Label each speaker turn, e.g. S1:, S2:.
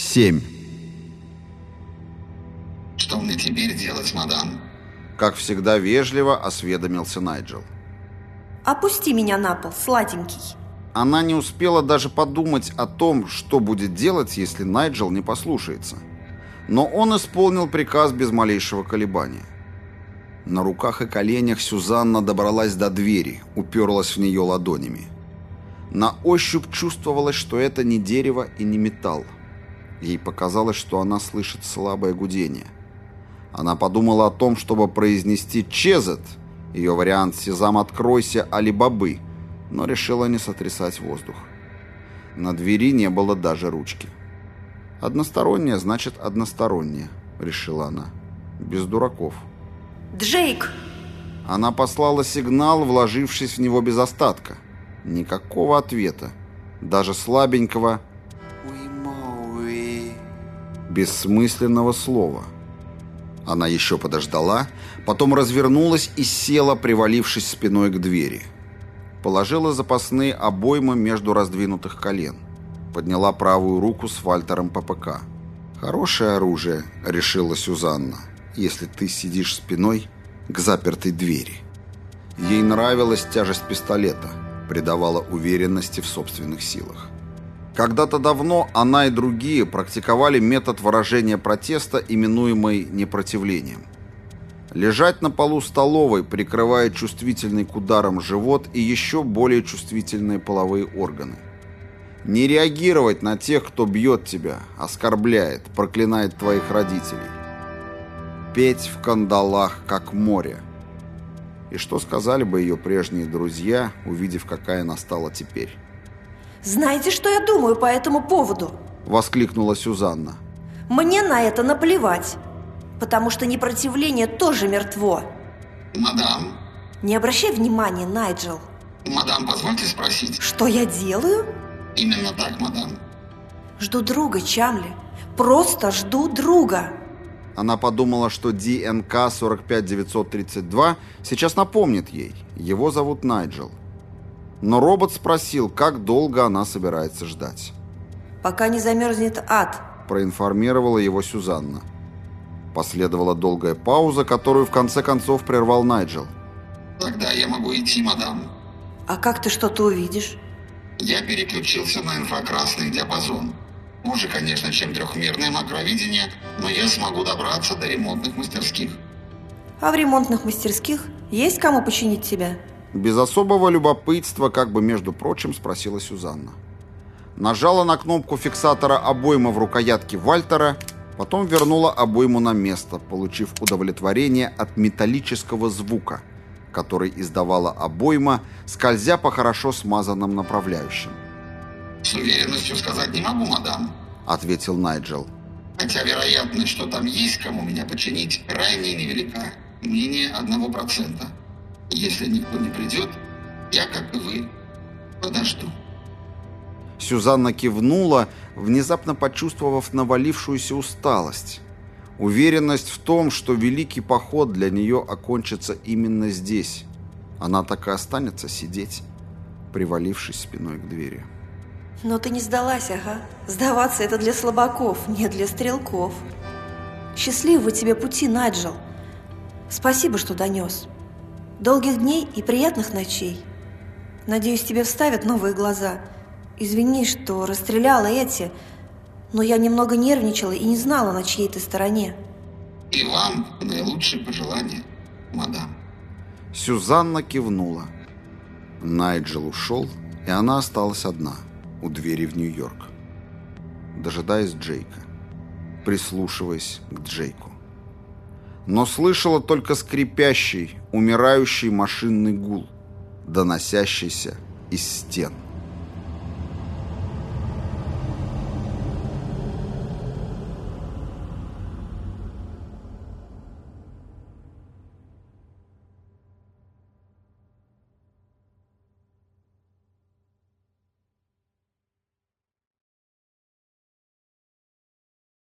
S1: 7.
S2: Что мне теперь делать, мадам?
S1: Как всегда вежливо осведомился Найджел.
S3: Опусти меня на пол, сладенький.
S1: Она не успела даже подумать о том, что будет делать, если Найджел не послушается. Но он исполнил приказ без малейшего колебания. На руках и коленях Сюзанна добралась до двери, уперлась в нее ладонями. На ощупь чувствовалось, что это не дерево и не металл. Ей показалось, что она слышит слабое гудение. Она подумала о том, чтобы произнести «Чезет», ее вариант «Сезам, откройся, Али-Бабы», но решила не сотрясать воздух. На двери не было даже ручки. «Односторонняя значит односторонняя», — решила она. «Без дураков».
S3: Джейк!
S1: Она послала сигнал, вложившись в него без остатка. Никакого ответа. Даже слабенького бессмысленного слова. Она еще подождала, потом развернулась и села, привалившись спиной к двери. Положила запасные обоймы между раздвинутых колен. Подняла правую руку с Вальтером ППК. «Хорошее оружие», — решила Сюзанна, «если ты сидишь спиной к запертой двери». Ей нравилась тяжесть пистолета, придавала уверенности в собственных силах. Когда-то давно она и другие практиковали метод выражения протеста, именуемый непротивлением. Лежать на полу столовой, прикрывая чувствительный к ударам живот и еще более чувствительные половые органы. Не реагировать на тех, кто бьет тебя, оскорбляет, проклинает твоих родителей. Петь в кандалах, как море. И что сказали бы ее прежние друзья, увидев, какая она стала теперь?
S3: Знаете, что я думаю по этому поводу?
S1: Воскликнула Сюзанна.
S3: Мне на это наплевать, потому что непротивление тоже мертво.
S2: Мадам,
S3: Не обращай внимания, Найджел.
S2: мадам, позвольте спросить.
S3: Что я делаю?
S2: Именно так, мадам.
S3: Жду друга, Чамли. Просто жду друга.
S1: Она подумала, что ДНК 45932 сейчас напомнит ей. Его зовут Найджел. Но робот спросил, как долго она собирается ждать.
S3: Пока не замерзнет ад.
S1: Проинформировала его Сюзанна. Последовала долгая пауза, которую в конце концов прервал Найджел.
S2: Тогда я могу идти, мадам.
S3: А как ты что-то увидишь?
S2: Я переключился на инфракрасный диапазон. Хуже, конечно, чем трехмерное макровидение, но я смогу добраться до ремонтных мастерских.
S3: А в ремонтных мастерских есть кому починить тебя?
S1: Без особого любопытства, как бы между прочим, спросила Сюзанна. Нажала на кнопку фиксатора обоймы в рукоятке Вальтера, потом вернула обойму на место, получив удовлетворение от металлического звука, который издавала обойма, скользя по хорошо смазанным направляющим.
S2: С уверенностью сказать не могу, мадам.
S1: Ответил Найджел.
S2: Хотя вероятность, что там есть кому меня починить, крайне невелика. Менее одного процента. Если никто не придет, я, как и вы, подожду.
S1: Сюзанна кивнула, внезапно почувствовав навалившуюся усталость. Уверенность в том, что великий поход для нее окончится именно здесь. Она так и останется сидеть, привалившись спиной к двери.
S3: Но ты не сдалась, ага. Сдаваться это для слабаков, не для стрелков. Счастливого тебе пути, Найджел. Спасибо, что донес. Долгих дней и приятных ночей. Надеюсь, тебе вставят новые глаза. Извини, что расстреляла эти, но я немного нервничала и не знала, на чьей ты стороне.
S2: И вам наилучшие пожелания, мадам.
S1: Сюзанна кивнула. Найджел ушел, и она осталась одна у двери в Нью-Йорк, дожидаясь Джейка, прислушиваясь к Джейку. Но слышала только скрипящий, умирающий машинный гул, доносящийся из стен.